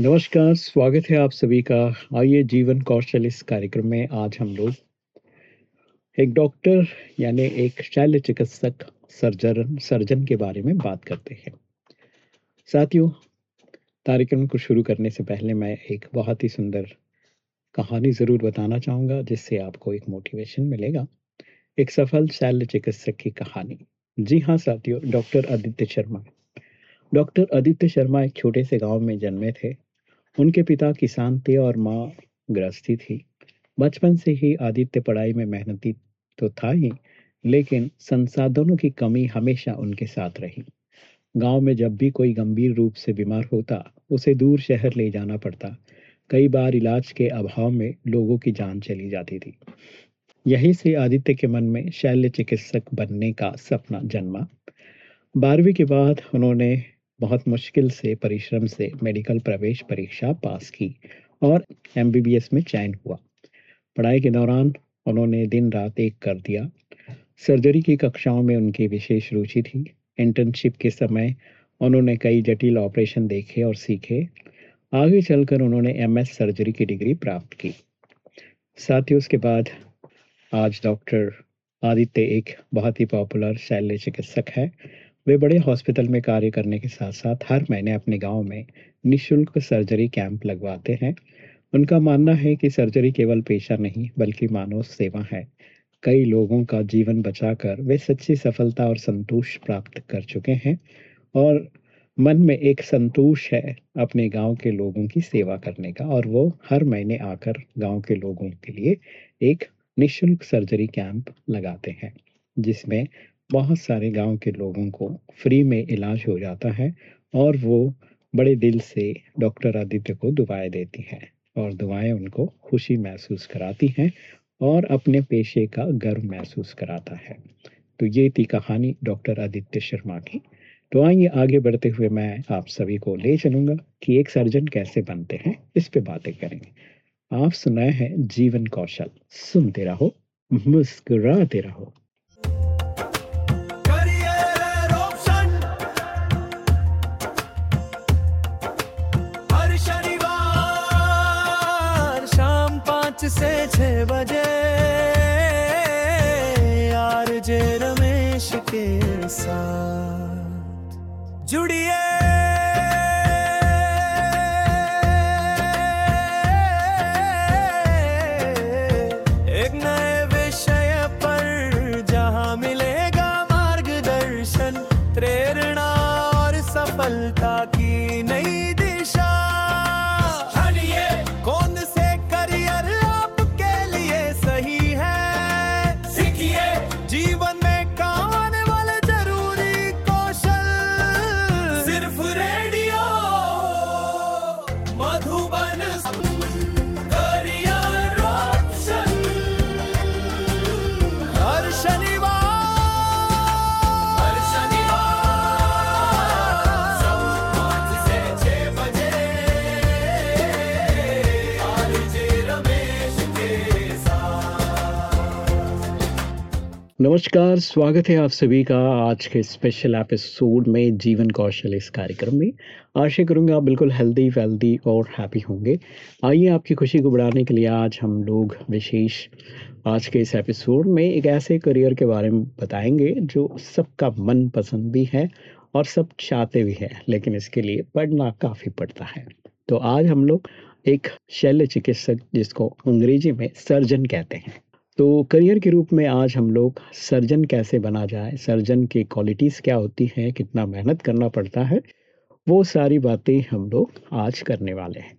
नमस्कार, स्वागत है आप सभी का। आइए जीवन कौशल इस कार्यक्रम में आज हम लोग एक डॉक्टर यानी एक शल्य चिकित्सक सर्जन सर्जन के बारे में बात करते हैं। साथियों, कार्यक्रम को शुरू करने से पहले मैं एक बहुत ही सुंदर कहानी ज़रूर बताना चाहूँगा जिससे आपको एक मोटिवेशन मिलेगा। एक सफल शल्य चिकित्सक की कहानी। जी हाँ साथियों, डॉक्टर आदित्य शर्मा। डॉक्टर आदित्य शर्मा एक छोटे से गाँव में जन्मे थे। उनके पिता किसान थे और माँ गृहस्थी थी। बचपन से ही आदित्य पढ़ाई में मेहनती तो था ही, लेकिन संसाधनों की कमी हमेशा उनके साथ रही। गाँव में जब भी कोई गंभीर रूप से बीमार होता, उसे दूर शहर ले जाना पड़ता। कई बार इलाज के अभाव में लोगों की जान चली जाती थी। यहीं से आदित्य के मन में शल्य चिकित्सक बनने का सपना जन्मा। बारहवीं के बाद उन्होंने बहुत मुश्किल से, परिश्रम से मेडिकल प्रवेश परीक्षा पास की और एमबीबीएस में चयन हुआ। पढ़ाई के दौरान उन्होंने दिन रात एक कर दिया। सर्जरी की कक्षाओं में उनकी विशेष रुचि थी। इंटर्नशिप के समय उन्होंने कई जटिल ऑपरेशन देखे और सीखे। आगे चलकर उन्होंने एमएस सर्जरी की डिग्री प्राप्त की। साथ ही उसके बाद आज डॉक्टर आदित्य एक बहुत ही पॉपुलर शैल्य चिकित्सक है। वे बड़े हॉस्पिटल में कार्य करने के साथ साथ हर महीने अपने गाँव में निशुल्क सर्जरी कैंप लगवाते हैं। उनका मानना है कि सर्जरी केवल पेशा नहीं, बल्कि मानव सेवा है। कई लोगों का जीवन बचाकर वे सच्ची सफलता और संतोष प्राप्त कर चुके हैं और मन में एक संतोष है अपने गाँव के लोगों की सेवा करने का और वो हर महीने आकर गाँव के लोगों के लिए एक निशुल्क सर्जरी कैंप लगाते हैं, जिसमें बहुत सारे गाँव के लोगों को फ्री में इलाज हो जाता है और वो बड़े दिल से डॉक्टर आदित्य को दुआएँ देती हैं और दुआएँ उनको खुशी महसूस कराती हैं और अपने पेशे का गर्व महसूस कराता है। तो ये थी कहानी डॉक्टर आदित्य शर्मा की। तो आइए आगे बढ़ते हुए मैं आप सभी को ले चलूँगा कि एक सर्जन कैसे बनते हैं, इस पे बातें करेंगे। आप सुनाए हैं जीवन कौशल। सुनते रहो, मुस्कुराते रहो। पाँच से छः बजे। आर जे रमेश के साथ। जुड़िए नमस्कार, स्वागत है आप सभी का आज के स्पेशल एपिसोड में जीवन कौशल इस कार्यक्रम में। आशा करूँगा आप बिल्कुल हेल्दी वेल्दी और हैप्पी होंगे। आइए आपकी खुशी को बढ़ाने के लिए आज हम लोग विशेष आज के इस एपिसोड में एक ऐसे करियर के बारे में बताएँगे जो सबका मन पसंद भी है और सब चाहते भी हैं, लेकिन इसके लिए पढ़ना काफ़ी पड़ता है। तो आज हम लोग एक शल्य चिकित्सक जिसको अंग्रेज़ी में सर्जन कहते हैं। तो करियर के रूप में आज हम लोग सर्जन कैसे बना जाए, सर्जन की क्वालिटीज़ क्या होती हैं, कितना मेहनत करना पड़ता है, वो सारी बातें हम लोग आज करने वाले हैं।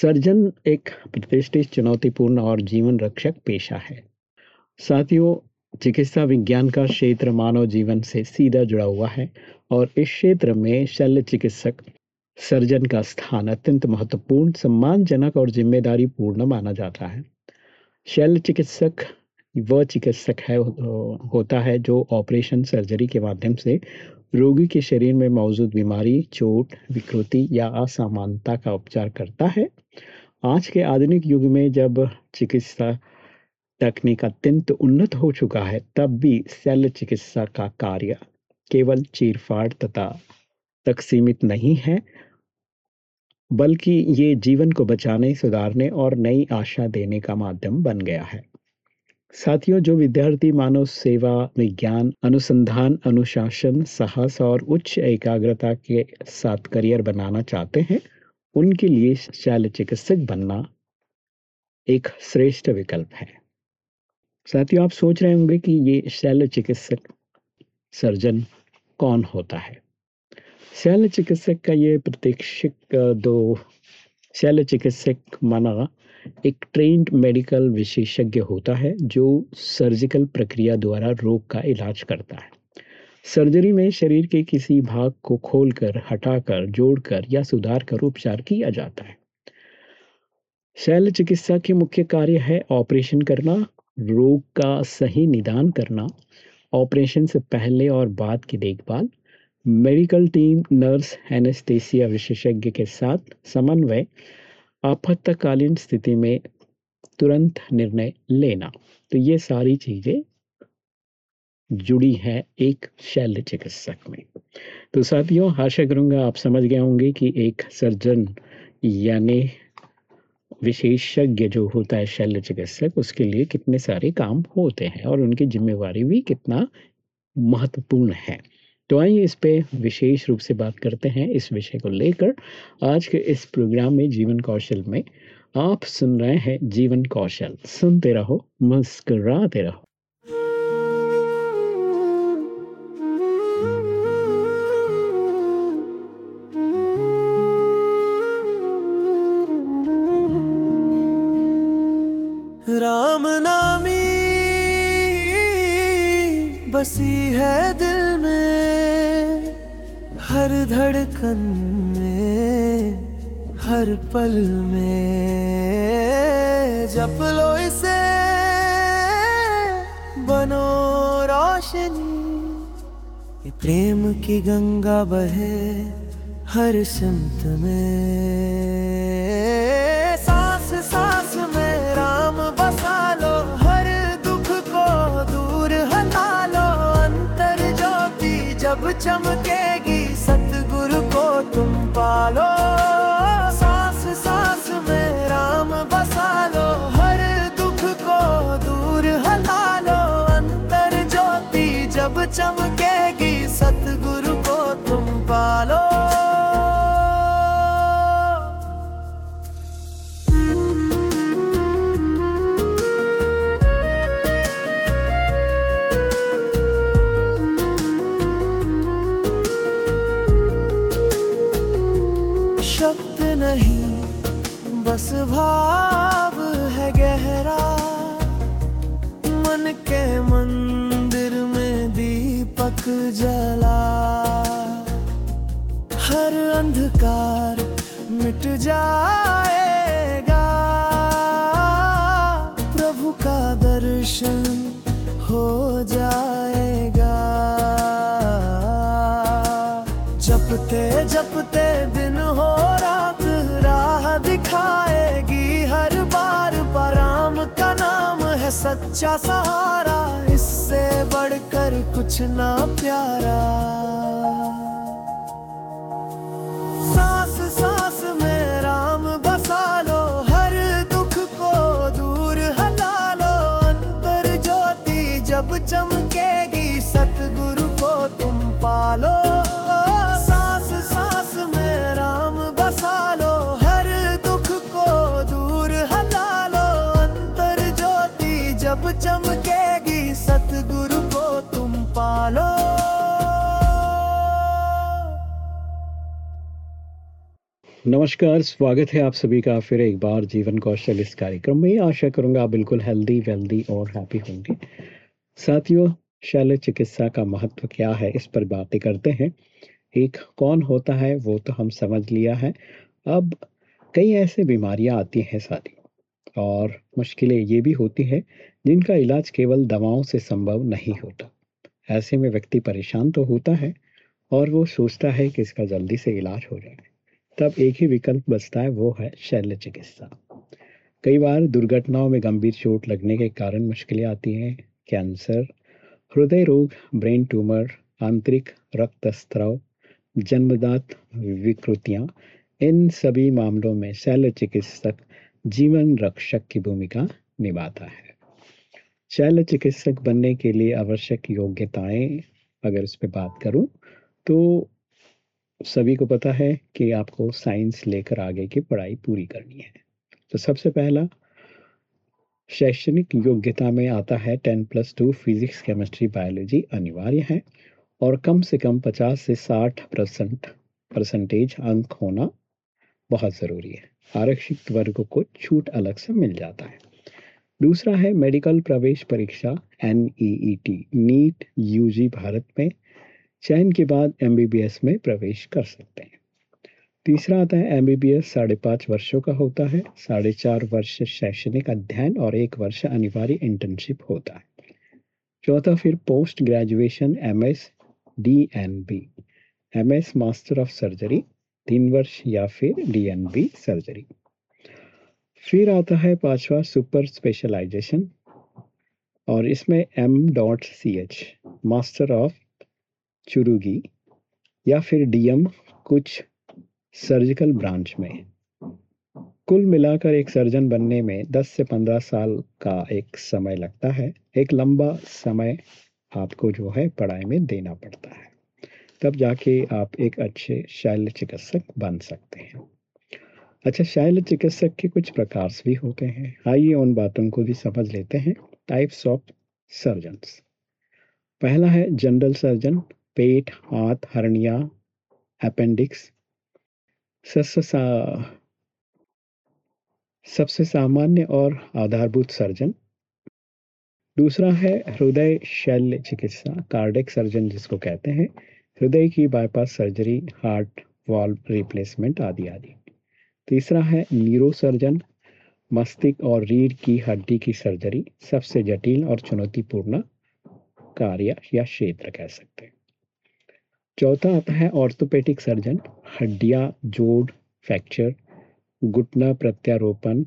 सर्जन एक प्रतिष्ठित, चुनौतीपूर्ण और जीवन रक्षक पेशा है। साथियों, चिकित्सा विज्ञान का क्षेत्र मानव जीवन से सीधा जुड़ा हुआ है और इस क्षेत्र में शल्य चिकित्सक, सर्जन का स्थान अत्यंत महत्वपूर्ण, सम्मानजनक और ज़िम्मेदारी पूर्ण माना जाता है। शल्य चिकित्सक, वह चिकित्सक है होता है जो ऑपरेशन सर्जरी के माध्यम से रोगी के शरीर में मौजूद बीमारी, चोट, विकृति या असामानता का उपचार करता है। आज के आधुनिक युग में जब चिकित्सा तकनीक अत्यंत उन्नत हो चुका है, तब भी शल्य चिकित्सा का कार्य केवल चीरफाड़ तथा तक सीमित नहीं है। बल्कि ये जीवन को बचाने, सुधारने और नई आशा देने का माध्यम बन गया है। साथियों, जो विद्यार्थी मानव सेवा, विज्ञान, अनुसंधान, अनुशासन, साहस और उच्च एकाग्रता के साथ करियर बनाना चाहते हैं, उनके लिए शल्य चिकित्सक बनना एक श्रेष्ठ विकल्प है। साथियों, आप सोच रहे होंगे कि ये शल्य चिकित्सक, सर्जन कौन होता है? शल्य चिकित्सक का ये प्रतीक्षिक दो शल्य चिकित्सक माना एक ट्रेन्ड मेडिकल विशेषज्ञ होता है जो सर्जिकल प्रक्रिया द्वारा रोग का इलाज करता है सर्जरी में शरीर के किसी भाग को खोलकर हटाकर जोड़कर या सुधार कर उपचार किया जाता है शैल चिकित्सा के मुख्य कार्य है ऑपरेशन करना रोग का सही निदान करना ऑपरेशन से पहले और बाद की देखभाल मेडिकल टीम, नर्स, एनेस्थेसिया विशेषज्ञ के साथ समन्वय, आपातकालीन स्थिति में तुरंत निर्णय लेना। तो ये सारी चीज़ें जुड़ी है एक शैल्य चिकित्सक में। तो साथियों, आशा करूँगा आप समझ गए होंगे कि एक सर्जन यानी विशेषज्ञ जो होता है शल्य चिकित्सक, उसके लिए कितने सारे काम होते हैं और उनकी जिम्मेवारी भी कितना महत्वपूर्ण है। तो आइए इस पे विशेष रूप से बात करते हैं इस विषय को लेकर। आज के इस प्रोग्राम में जीवन कौशल में आप सुन रहे हैं जीवन कौशल। सुनते रहो, मुस्कुराते रहो। धड़कन में, हर पल में जप लो इसे। बनो रोशनी प्रेम की गंगा बहे हर संत में। सांस सांस में राम बसा लो, हर दुख को दूर हटा लो। अंतर ज्योति जब चमकेगी चमकेगी सतगुरु को तुम पालो। नमस्कार, स्वागत है आप सभी का फिर एक बार जीवन कौशल इस कार्यक्रम में। आशा करूँगा आप बिल्कुल हेल्दी वेल्दी और हैप्पी होंगे। साथियों, शल्य चिकित्सा का महत्व क्या है इस पर बातें करते हैं। एक, कौन होता है? वो तो हम समझ लिया है। अब कई ऐसे बीमारियाँ आती हैं साथियों और मुश्किलें ये भी होती है जिनका इलाज केवल दवाओं से संभव नहीं होता। ऐसे में व्यक्ति परेशान तो होता है, और वो सोचता है कि इसका जल्दी से इलाज हो जाए। तब एक ही विकल्प बचता है, वो है शल्य चिकित्सा। कई बार दुर्घटनाओं में गंभीर चोट लगने के कारण मुश्किलें आती हैं। कैंसर, हृदय रोग, ब्रेन ट्यूमर, आंतरिक रक्तस्त्राव जन्मदात विकृतियाँ, इन सभी मामलों में शैल्य चिकित्सक जीवन रक्षक की भूमिका निभाता है। शैल्य चिकित्सक बनने के लिए आवश्यक योग्यताएँ अगर इस पर बात करूँ तो सभी को पता है कि आपको साइंस लेकर आगे की पढ़ाई पूरी करनी है। तो सबसे पहला, शैक्षणिक योग्यता में आता है ten plus two, physics, chemistry, biology अनिवार्य है और कम से कम पचास से साठ परसेंट, परसेंटेज अंक होना बहुत ज़रूरी है। आरक्षित वर्ग को छूट अलग से मिल जाता है। दूसरा है मेडिकल प्रवेश परीक्षा, N E T, NEET UG Bharat में चयन के बाद एमबीबीएस में प्रवेश कर सकते हैं। तीसरा आता है एम बी बी एस साढ़े पाँच वर्षों का होता है। साढ़े चार वर्ष शैक्षणिक अध्ययन और एक वर्ष अनिवार्य इंटर्नशिप होता है। चौथा फिर post graduation M S D N B M S master of surgery तीन वर्ष या फिर डी एन बी सर्जरी फिर आता है पांचवा सुपर स्पेशलाइजेशन और इसमें M dot C H master of चुरुगी या फिर डीएम कुछ सर्जिकल ब्रांच में। कुल मिलाकर एक सर्जन बनने में 10 से 15 साल का एक समय लगता है। एक लंबा समय आपको जो है पढ़ाई में देना पड़ता है। तब जाके आप एक अच्छे शैल्य चिकित्सक बन सकते हैं। अच्छा शैल्य चिकित्सक के कुछ प्रकार भी होते हैं। आइए उन बातों को भी समझ लेते हैं। टाइप्स ऑफ़ सर्जन्स पहला है जनरल सर्जन पेट, हाथ, हर्निया अपेंडिक्स सबसे सामान्य और आधारभूत सर्जन दूसरा है हृदय शैल्य चिकित्सा कार्डिक सर्जन जिसको कहते हैं। हृदय की bypass surgery heart valve replacement आदि आदि। तीसरा है न्यूरो सर्जन मस्तिष्क और रीढ़ की हड्डी की सर्जरी सबसे जटिल और चुनौतीपूर्ण कार्य या क्षेत्र कह सकते हैं। चौथा आता है ऑर्थोपेटिक सर्जन हड्डियाँ, जोड़ फ्रैक्चर घुटना प्रत्यारोपण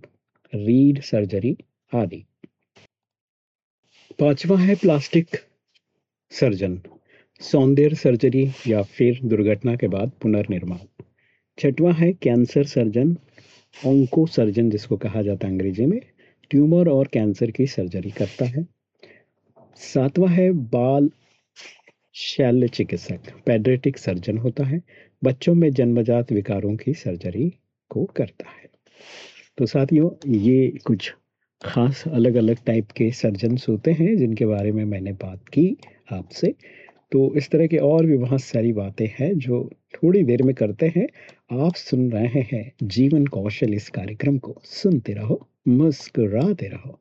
रीड सर्जरी आदि। पांचवा है प्लास्टिक सर्जन सौंदर्य सर्जरी या फिर दुर्घटना के बाद पुनर्निर्माण। छठवा है कैंसर सर्जन ऑंको सर्जन जिसको कहा जाता है अंग्रेज़ी में ट्यूमर और कैंसर की सर्जरी करता है। सातवां है बाल शैल्य चिकित्सक, पेड्रेटिक सर्जन होता है। बच्चों में जन्मजात विकारों की सर्जरी को करता है। तो साथियों, ये कुछ खास अलग अलग टाइप के सर्जन्स होते हैं, जिनके बारे में मैंने बात की आपसे। तो इस तरह के और भी बहुत सारी बातें हैं, जो थोड़ी देर में करते हैं। आप सुन रहे हैं जीवन कौशल इस कार्यक्रम को। सुनते रहो, मुस्कुराते रहो।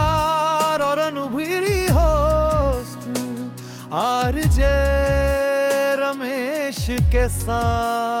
रमेश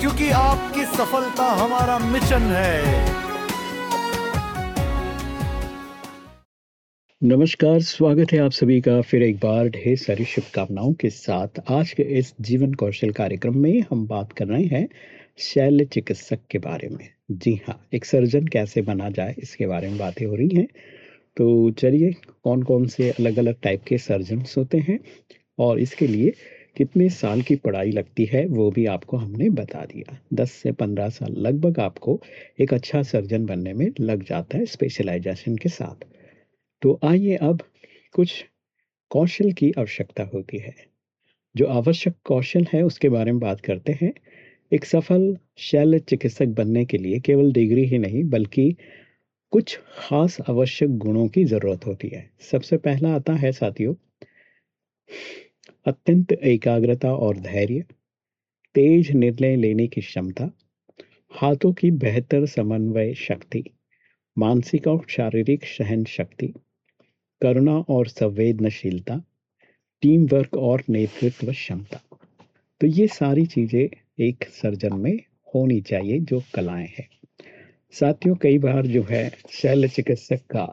क्योंकि आपकी सफलता हमारा मिशन है। नमस्कार, स्वागत है आप सभी का फिर एक बार ढेर सारी शुभकामनाओं के साथ। आज के इस जीवन कौशल कार्यक्रम में हम बात कर रहे हैं शैल्य चिकित्सक के बारे में। जी हाँ एक सर्जन कैसे बना जाए इसके बारे में बातें हो रही हैं। तो चलिए कौन कौन से अलग अलग टाइप के सर्जन्स होते हैं और इसके लिए कितने साल की पढ़ाई लगती है, वो भी आपको हमने बता दिया। 10 से 15 साल लगभग आपको एक अच्छा सर्जन बनने में लग जाता है स्पेशलाइजेशन के साथ। तो आइए अब कुछ कौशल की आवश्यकता होती है। जो आवश्यक कौशल है, उसके बारे में बात करते हैं। एक सफल शैल चिकित्सक बनने के लिए केवल डिग्री ही नहीं, बल्कि कुछ खास आवश्यक गुणों की ज़रूरत होती है। सबसे पहला आता है साथियों अत्यंत एकाग्रता और धैर्य, तेज निर्णय लेने की क्षमता, हाथों की बेहतर समन्वय शक्ति, मानसिक और शारीरिक सहन शक्ति, करुणा और संवेदनशीलता टीम वर्क और नेतृत्व क्षमता। तो ये सारी चीज़ें एक सर्जन में होनी चाहिए जो कलाएँ हैं। साथियों, कई बार जो है शल्य चिकित्सक का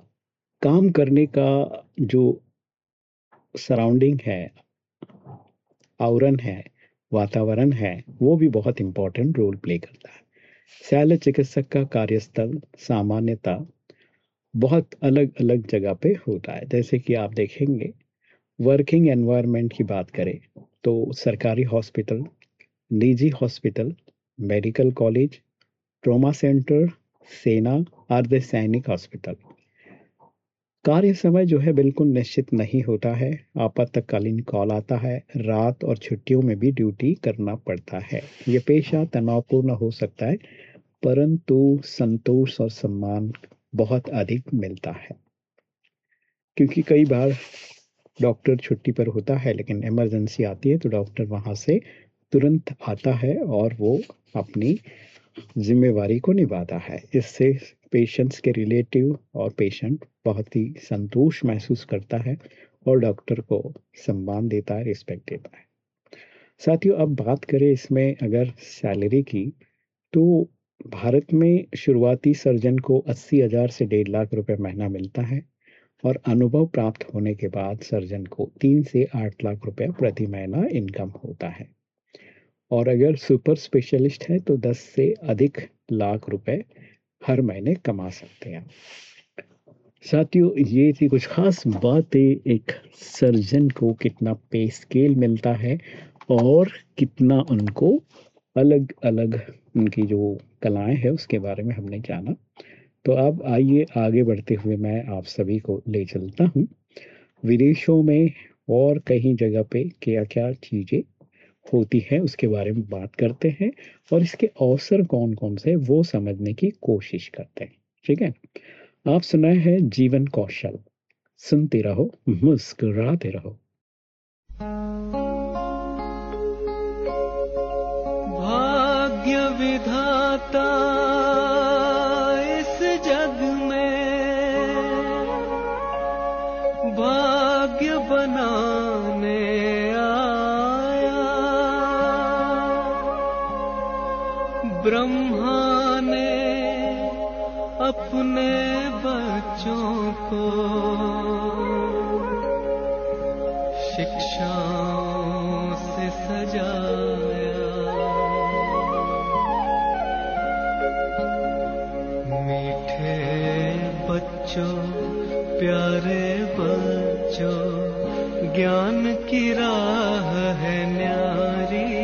काम करने का जो सराउंडिंग है आवरण है, वातावरण है, वो भी बहुत इंपॉर्टेंट रोल प्ले करता है। शल्य चिकित्सक का कार्यस्थल सामान्यता बहुत अलग अलग जगह पे होता है। जैसे कि आप देखेंगे वर्किंग एनवायरनमेंट की बात करें तो सरकारी हॉस्पिटल निजी hospital medical college trauma centre सेना अर्धसैनिक हॉस्पिटल कार्य समय जो है बिल्कुल निश्चित नहीं होता है। आपातकालीन कॉल आता है, रात और छुट्टियों में भी ड्यूटी करना पड़ता है। ये पेशा तनावपूर्ण हो सकता है, परंतु संतोष और सम्मान बहुत अधिक मिलता है। क्योंकि कई बार डॉक्टर छुट्टी पर होता है, लेकिन इमरजेंसी आती है तो डॉक्टर वहाँ से तुरंत आता है और वो अपनी जिम्मेवारी को निभाता है। इससे पेशेंट्स के रिलेटिव और पेशेंट बहुत ही संतोष महसूस करता है और डॉक्टर को सम्मान देता है रिस्पेक्ट देता है। साथियों, अब बात करें इसमें अगर सैलरी की तो भारत में शुरुआती सर्जन को अस्सी हज़ार से डेढ़ लाख रुपए महीना मिलता है और अनुभव प्राप्त होने के बाद सर्जन को तीन से आठ लाख रुपए प्रति महीना इनकम होता है। और अगर सुपर स्पेशलिस्ट है तो 10 से अधिक लाख रुपए हर महीने कमा सकते हैं। साथियों, ये थी कुछ खास बातें। एक सर्जन को कितना पे स्केल मिलता है और कितना उनको अलग अलग उनकी जो कलाएँ हैं, उसके बारे में हमने जाना। तो अब आइए, आगे बढ़ते हुए मैं आप सभी को ले चलता हूँ। विदेशों में और कहीं जगह पे क्या क्या चीज़ें होती है, उसके बारे में बात करते हैं और इसके अवसर कौन कौन से वो समझने की कोशिश करते हैं। ठीक है? आप सुनाए है जीवन कौशल। सुनते रहो, मुस्कुराते रहो। भाग्य विधाता ज्ञान की राह है न्यारी।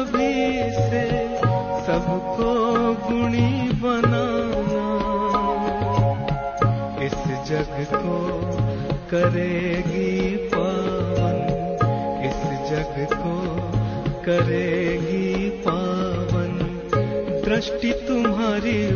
सभी से सबको गुणी बनाना। इस जग को करेगी पावन। इस जग को करेगी पावन। दृष्टि तुम्हारी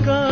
का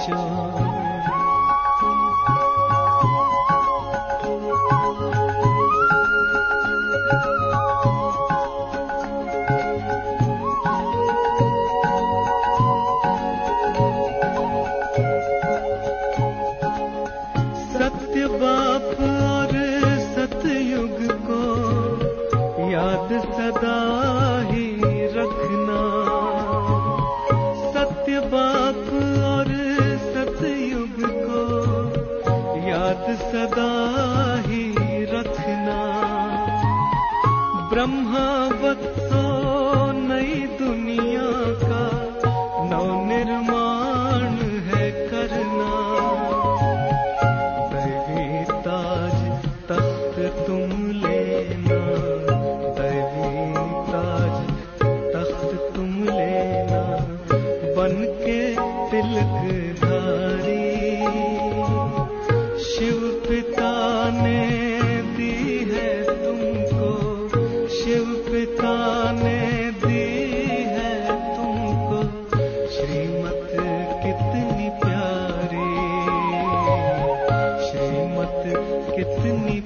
চোখ कितनी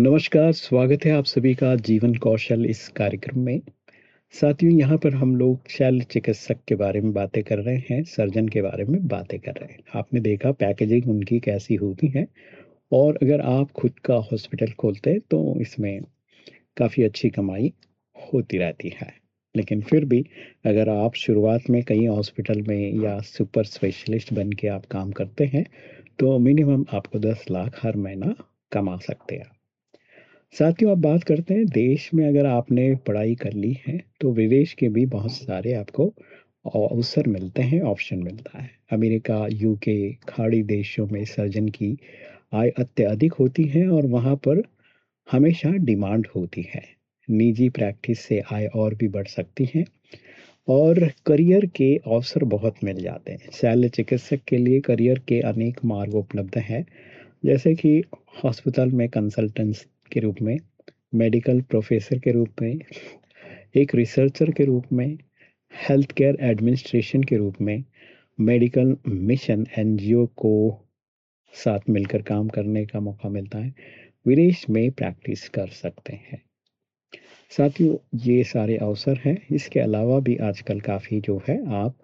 नमस्कार, स्वागत है आप सभी का जीवन कौशल इस कार्यक्रम में। साथियों यहाँ पर हम लोग शल्य चिकित्सक के बारे में बातें कर रहे हैं, सर्जन के बारे में बातें कर रहे हैं। आपने देखा पैकेजिंग उनकी कैसी होती है और अगर आप खुद का हॉस्पिटल खोलते तो इसमें काफ़ी अच्छी कमाई होती रहती है। लेकिन फिर भी अगर आप शुरुआत में कहीं हॉस्पिटल में या सुपर स्पेशलिस्ट बन के आप काम करते हैं, तो मिनिमम आपको 10 लाख हर महीना कमा सकते हैं। साथियों अब बात करते हैं देश में अगर आपने पढ़ाई कर ली है, तो विदेश के भी बहुत सारे आपको अवसर मिलते हैं, ऑप्शन मिलता है। अमेरिका, यूके, खाड़ी देशों में सर्जन की आय अत्यधिक होती है और वहाँ पर हमेशा डिमांड होती है। निजी प्रैक्टिस से आय और भी बढ़ सकती है और करियर के अवसर बहुत मिल जाते हैं। शल्य चिकित्सक के लिए करियर के अनेक मार्ग उपलब्ध हैं, जैसे कि हॉस्पिटल में कंसल्टेंट्स के रूप में, मेडिकल प्रोफेसर के रूप में, एक रिसर्चर के रूप में, हेल्थ केयर एडमिनिस्ट्रेशन के रूप में, मेडिकल मिशन एनजीओ को साथ मिलकर काम करने का मौका मिलता है। विदेश में प्रैक्टिस कर सकते हैं। साथियों ये सारे अवसर हैं, इसके अलावा भी आजकल काफ़ी जो है आप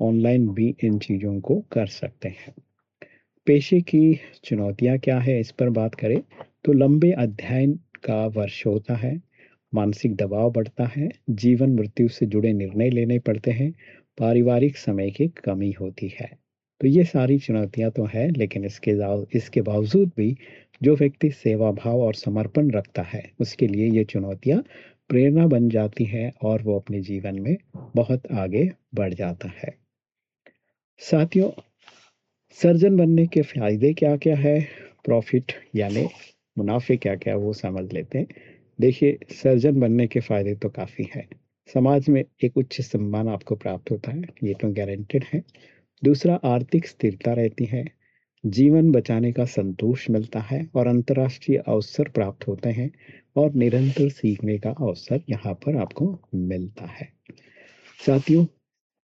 ऑनलाइन भी इन चीज़ों को कर सकते हैं। पेशे की चुनौतियाँ क्या है इस पर बात करें तो लंबे अध्ययन का वर्ष होता है, मानसिक दबाव बढ़ता है, जीवन मृत्यु से जुड़े निर्णय लेने पड़ते हैं, पारिवारिक समय की कमी होती है। तो ये सारी चुनौतियाँ तो हैं लेकिन इसके इसके बावजूद भी जो व्यक्ति सेवा भाव और समर्पण रखता है, उसके लिए ये चुनौतियाँ प्रेरणा बन जाती हैं और वो अपने जीवन में बहुत आगे बढ़ जाता है। साथियों, सर्जन बनने के फ़ायदे क्या-क्या है? प्रॉफ़िट यानी मुनाफ़े क्या-क्या वो समझ लेते हैं। देखिए सर्जन बनने के फ़ायदे तो काफ़ी हैं। समाज में एक उच्च सम्मान आपको प्राप्त होता है, ये तो गारंटेड है। दूसरा आर्थिक स्थिरता रहती है, जीवन बचाने का संतोष मिलता है और अंतर्राष्ट्रीय अवसर प्राप्त होते हैं और निरंतर सीखने का अवसर यहाँ पर आपको मिलता है। साथियों,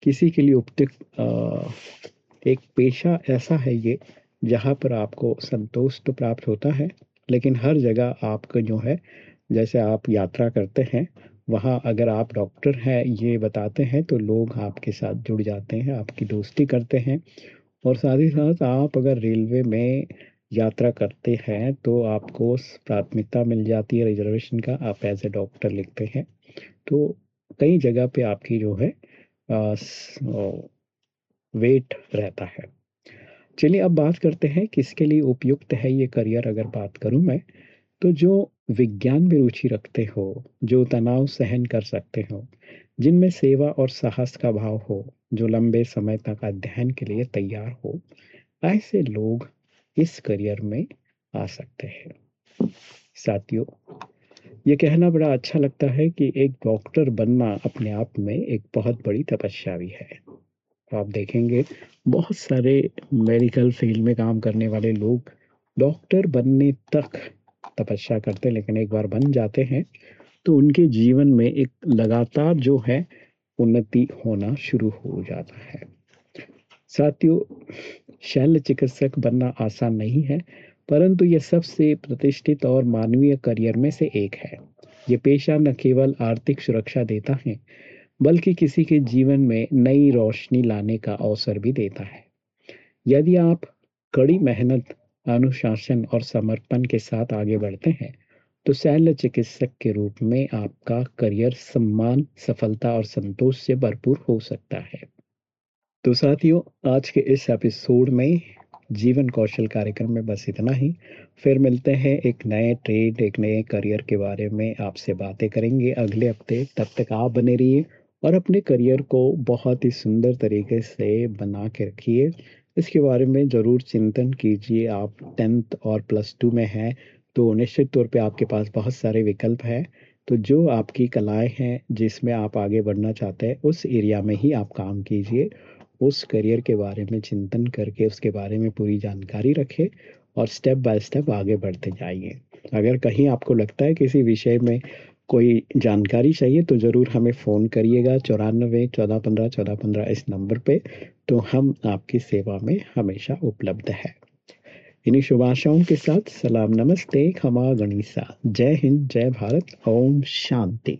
किसी के लिए उपयुक्त एक पेशा ऐसा है ये जहाँ पर आपको संतोष तो प्राप्त होता है, लेकिन हर जगह आपको जो है जैसे आप यात्रा करते हैं, वहाँ अगर आप डॉक्टर हैं ये बताते हैं तो लोग आपके साथ जुड़ जाते हैं, आपकी दोस्ती करते हैं और साथ ही साथ आप अगर रेलवे में यात्रा करते हैं तो आपको प्राथमिकता मिल जाती है रिज़र्वेशन का, आप एज़ ए डॉक्टर लिखते हैं। तो कई जगह पे आपकी जो है वेट रहता है। चलिए अब बात करते हैं किसके लिए उपयुक्त है ये करियर अगर बात करूँ मैं, तो जो विज्ञान में रुचि रखते हो, जो तनाव सहन कर सकते हो, जिनमें सेवा और साहस का भाव हो, जो लंबे समय तक अध्ययन के लिए तैयार हो, ऐसे लोग इस करियर में आ सकते हैं। साथियों, ये कहना बड़ा अच्छा लगता है कि एक डॉक्टर बनना अपने आप में एक बहुत बड़ी तपस्या भी है। आप देखेंगे बहुत सारे मेडिकल फ़ील्ड में काम करने वाले लोग डॉक्टर बनने तक तपस्या करते हैं, लेकिन एक बार बन जाते हैं, तो उनके जीवन में एक लगातार जो है उन्नति होना शुरू हो जाता है। साथियों, शल्य चिकित्सक बनना आसान नहीं है, परंतु यह सबसे प्रतिष्ठित और मानवीय करियर में से एक है। ये पेशा न केवल आर्थिक सुरक्षा देता है, बल्कि किसी के जीवन में नई रोशनी लाने का अवसर भी देता है। यदि आप कड़ी मेहनत, अनुशासन और समर्पण के साथ आगे बढ़ते हैं, तो शल्य चिकित्सक के रूप में आपका करियर सम्मान, सफलता और संतोष से भरपूर हो सकता है। तो साथियों, आज के इस एपिसोड में जीवन कौशल कार्यक्रम में बस इतना ही। फिर मिलते हैं एक नए ट्रेड, एक नए करियर के बारे में आपसे बातें करेंगे अगले हफ़्ते। तब तक आप बने रहिए और अपने करियर को बहुत ही सुंदर तरीके से बना के रखिए। इसके बारे में ज़रूर चिंतन कीजिए। आप 10th और प्लस टू में हैं, तो निश्चित तौर पे आपके पास बहुत सारे विकल्प हैं। तो जो आपकी कलाएँ हैं, जिसमें आप आगे बढ़ना चाहते हैं, उस एरिया में ही आप काम कीजिए। उस करियर के बारे में चिंतन करके उसके बारे में पूरी जानकारी रखें और स्टेप बाय स्टेप आगे बढ़ते जाइए। अगर कहीं आपको लगता है किसी विषय में कोई जानकारी चाहिए तो ज़रूर हमें फ़ोन करिएगा 94 14 15 14 15 इस नंबर पे, तो हम आपकी सेवा में हमेशा उपलब्ध है। इन्हीं शुभ आशाओं के साथ सलाम नमस्ते खमा गणिसा। जय हिंद जय भारत ओम शांति।